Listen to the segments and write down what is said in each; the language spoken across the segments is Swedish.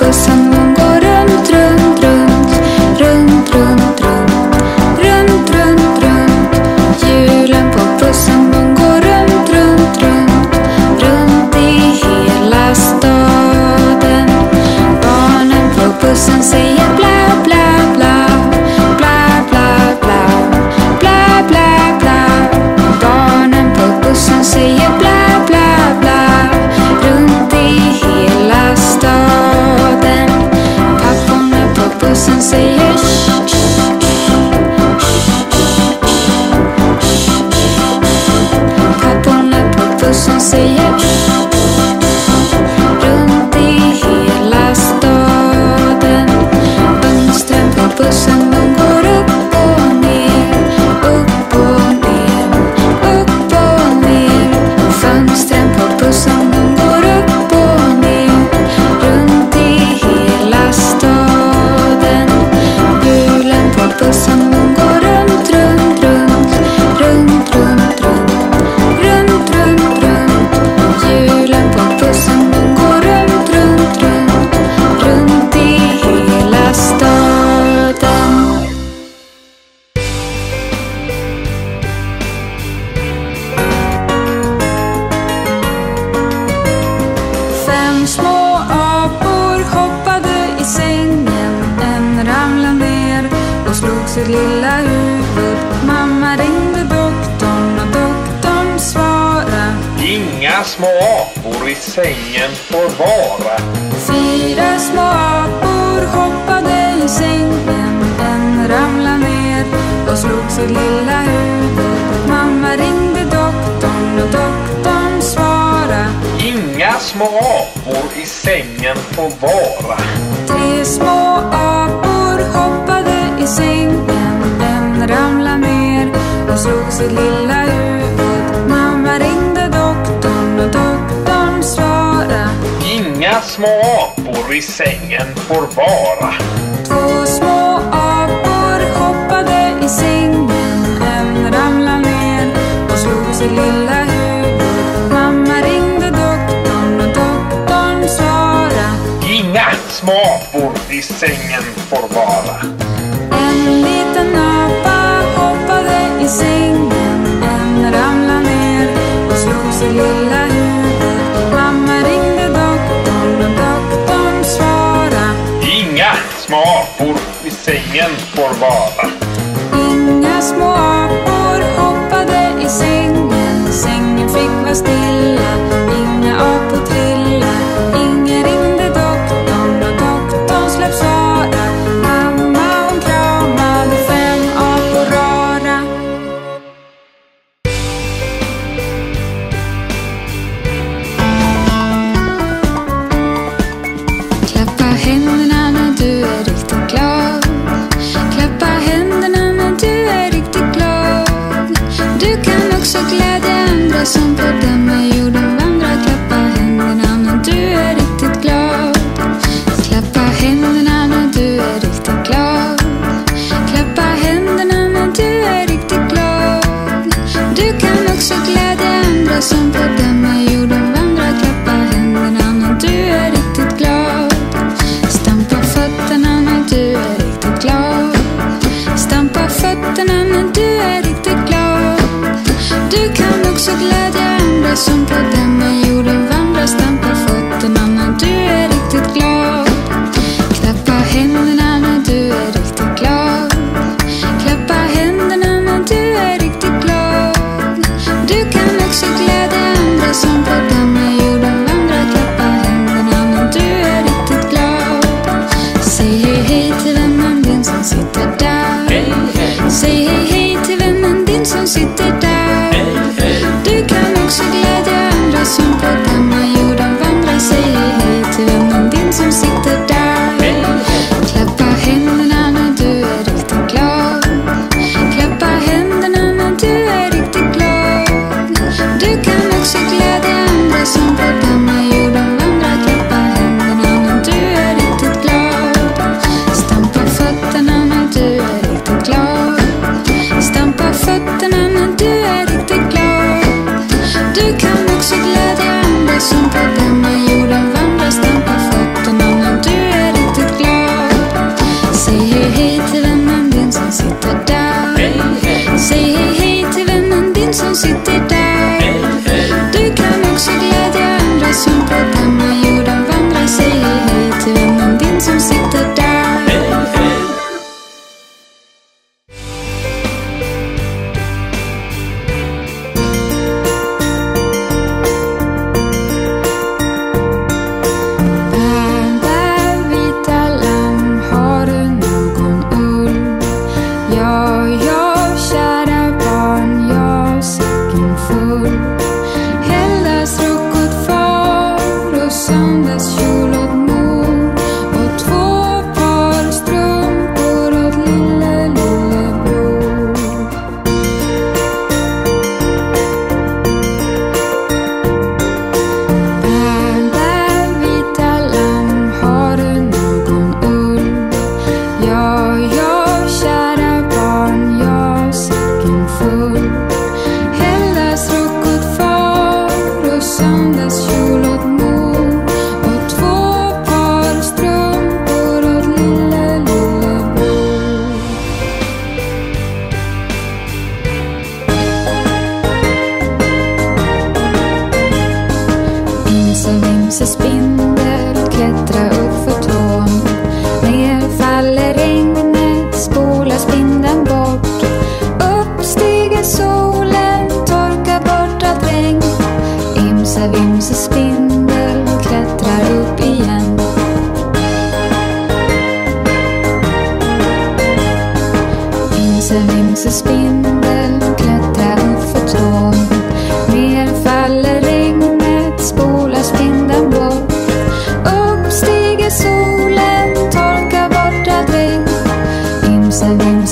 for some все små apor i sängen får vara. Fyra små apor hoppade i sängen. En ramlade ner och slog sig lilla huvud. Mamma ringde doktorn och doktorn svara. Inga små apor i sängen får vara. Tre små apor hoppade i sängen. En ramlade ner och slog sig lilla huvud. Inga små apor i sängen får vara. Två små apor hoppade i sängen. En ramlade ner och slog sig lilla huvud. Mamma ringde doktorn och doktorn svarade. Inga små apor i sängen får vara. En liten apa hoppade i sängen. Jens Borgata.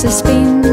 It's been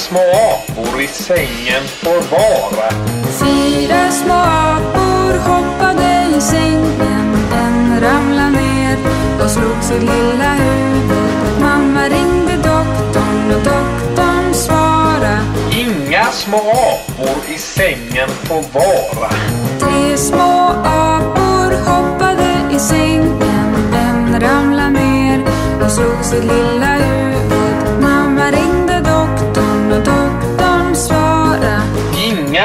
små apor i sängen får vara. Fyra små apor hoppade i sängen. En ramlade ner och slog sitt lilla huvud. Mamma ringde doktorn och doktorn svarade. Inga små apor i sängen får vara. Tre små apor hoppade i sängen. En ramlade ner och slog sitt lilla huvud.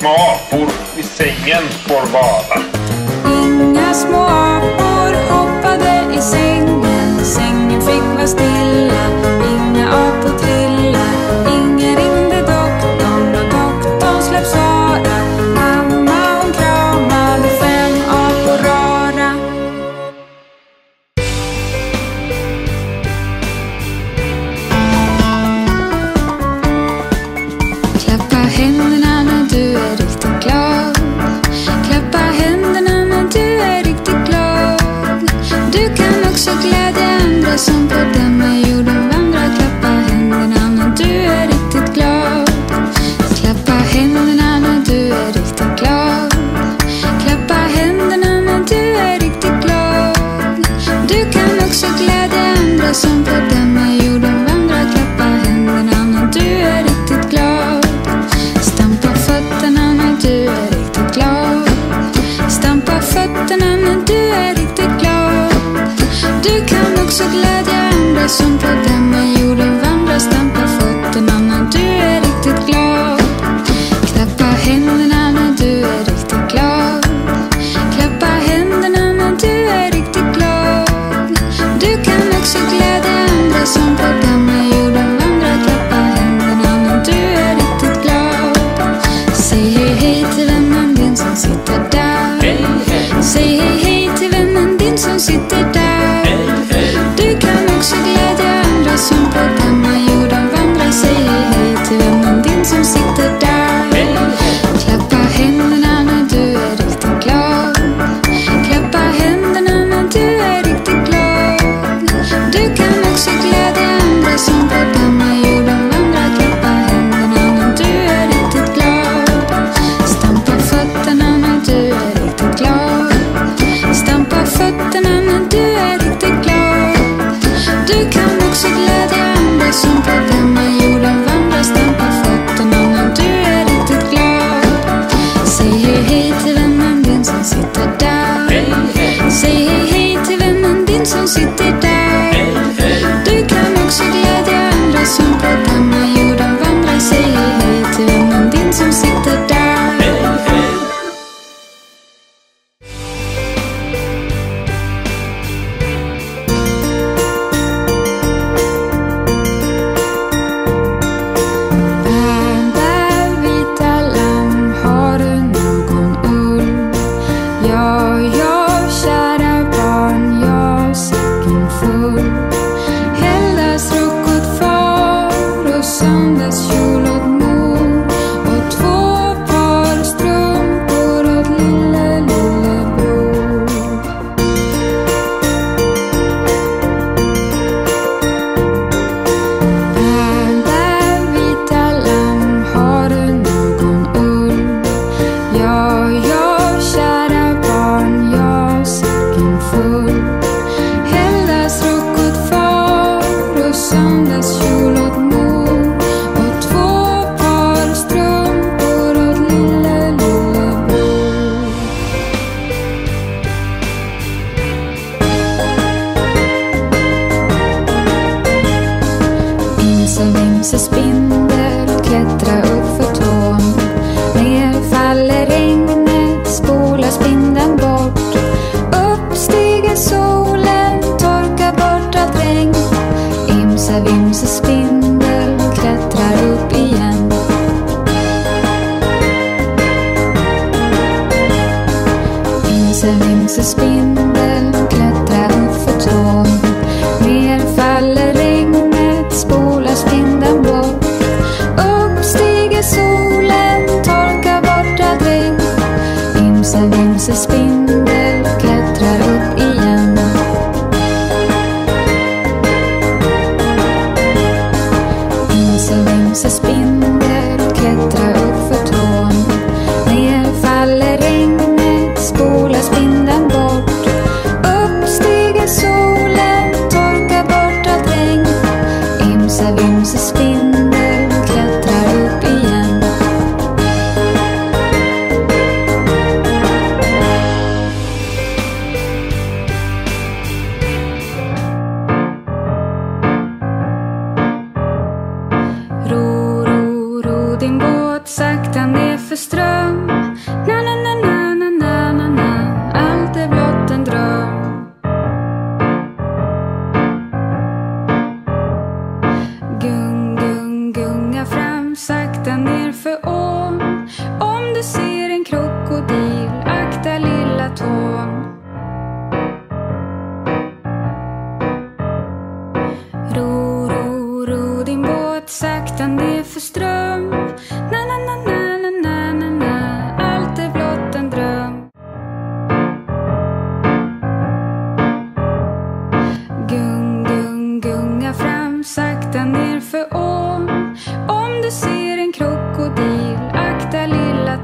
små apor i sängen får vara. Inga små apor hoppade i sängen, sängen fick vara still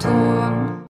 lilla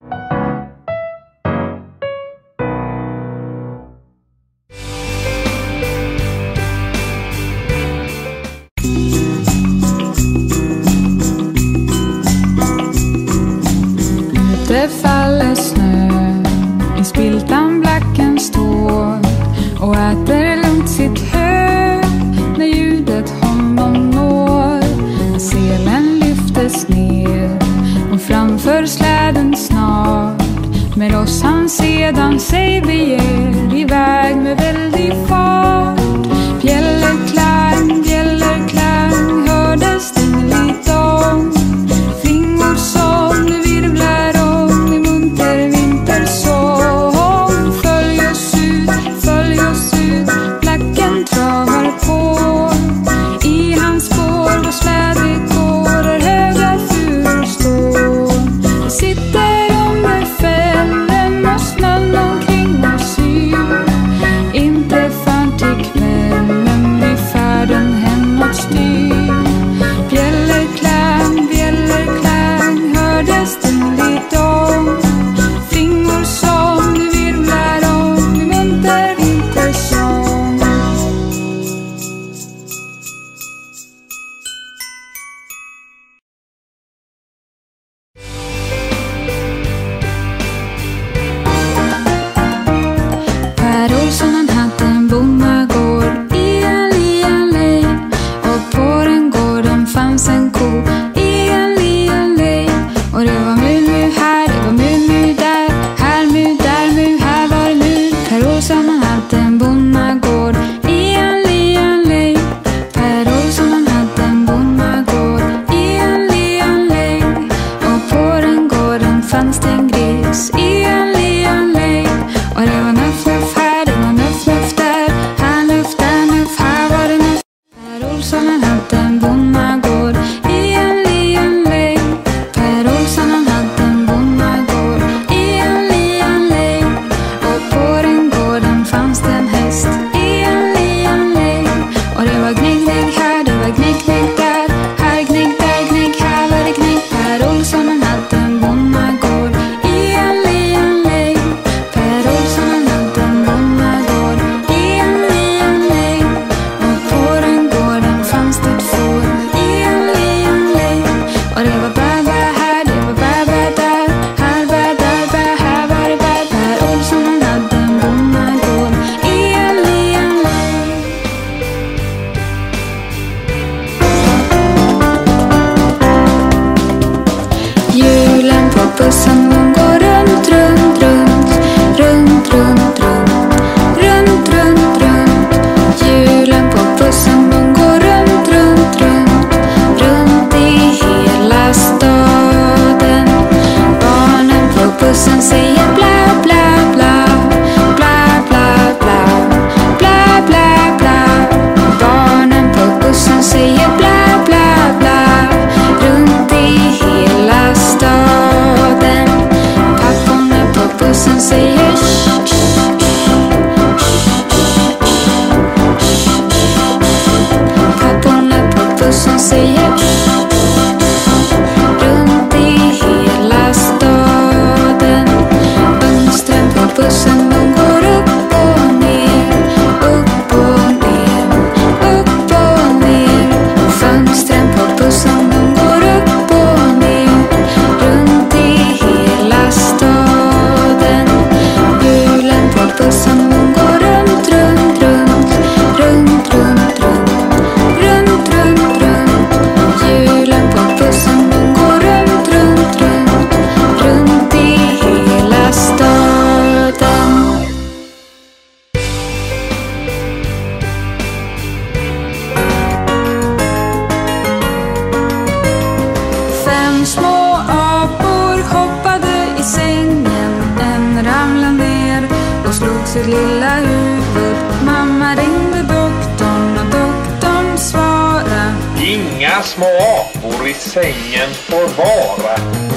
sitt lilla huvud. Mamma ringde doktorn och doktorn svarade. Inga små apor i sängen får vara.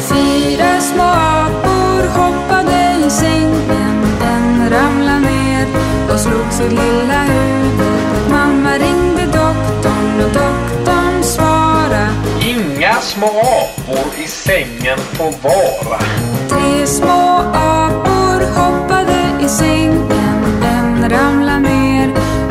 Fyra små apor hoppade i sängen. Den ramlade ner och slog sitt lilla huvud. Mamma ringde doktorn och doktorn svarade. Inga små apor i sängen får vara. Tre små apor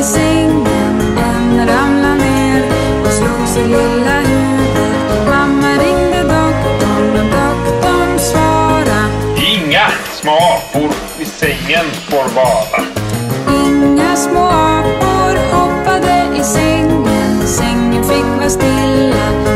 i sängen än ramlade ner och slog sig lilla huvud. Mamma ringde doktorn och doktorn svara. Inga små apor i sängen får vara. Inga små apor hoppade i sängen. Sängen fick vara stilla.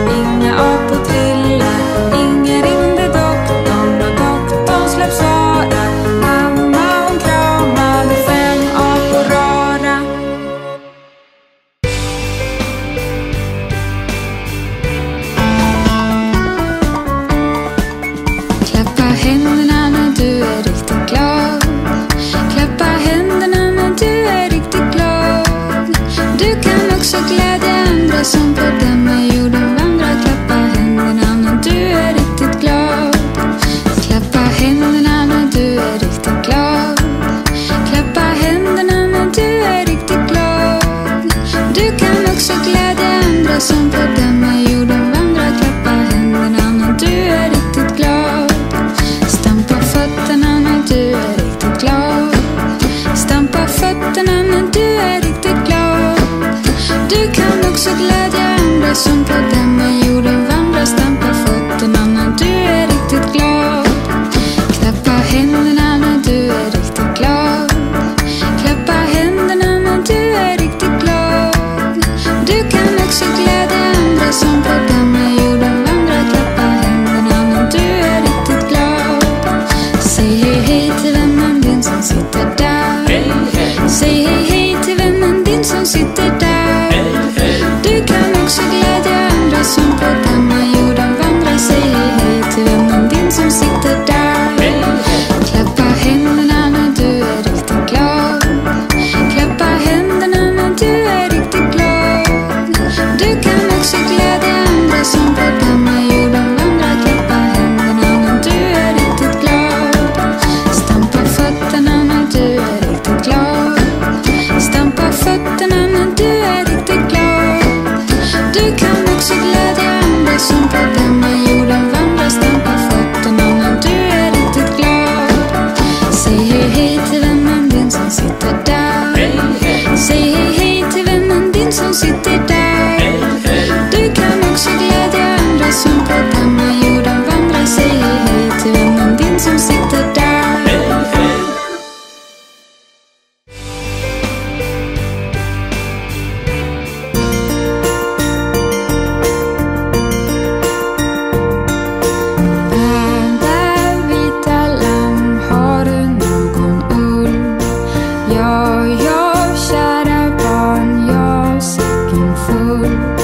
es un poco you.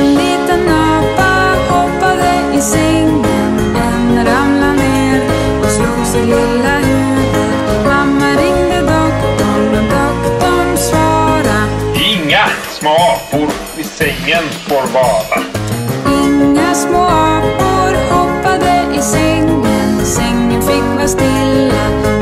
En liten apa hoppade i sängen. En ramlade ner och slog sitt lilla huvud Mamma ringde doktorn och doktorn svara Inga små apor i sängen får vara. Inga små apor hoppade i sängen. Sängen fick vara stilla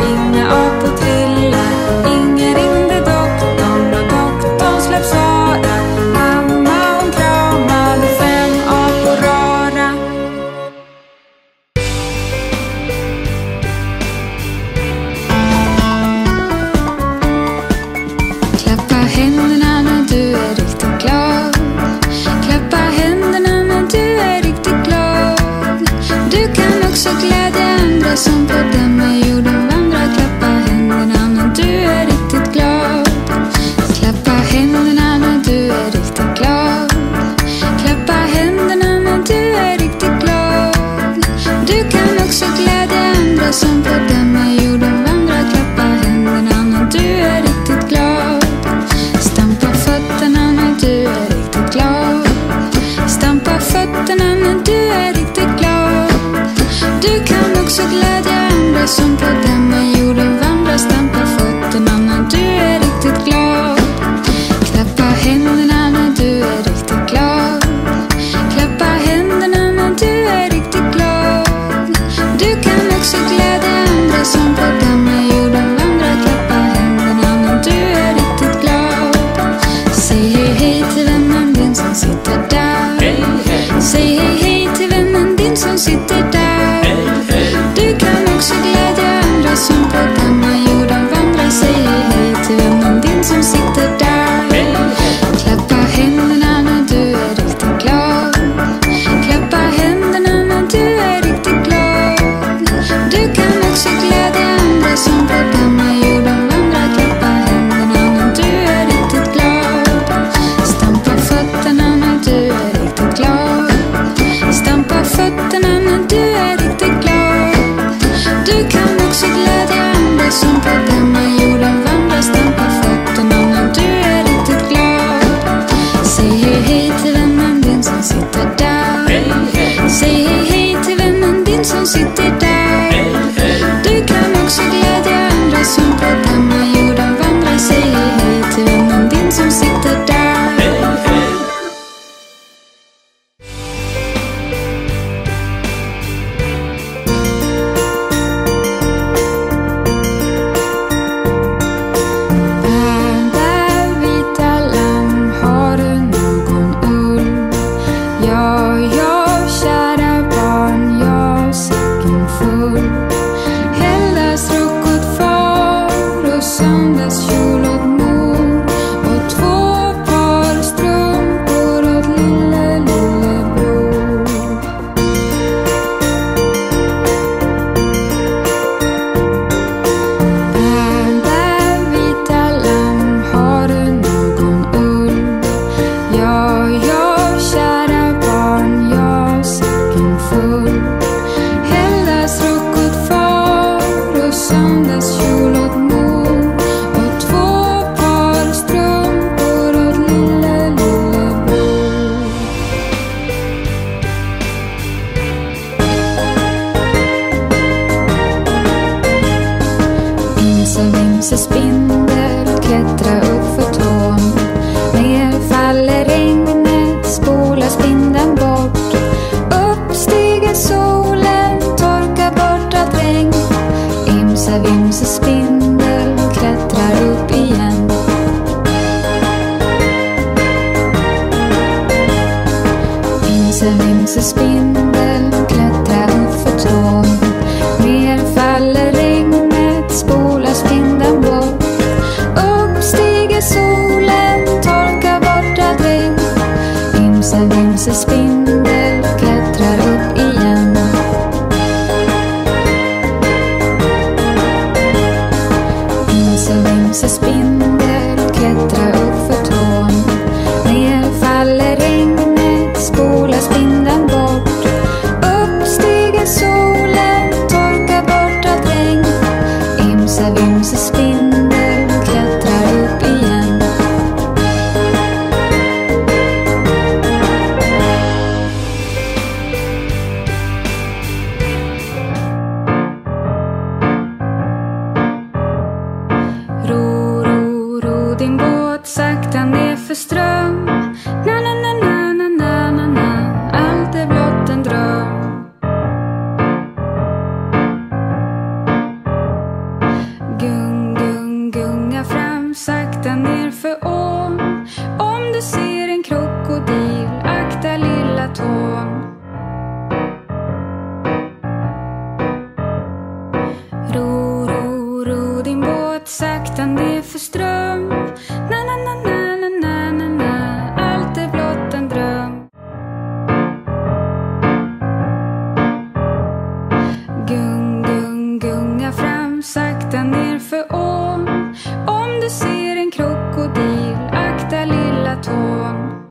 lilla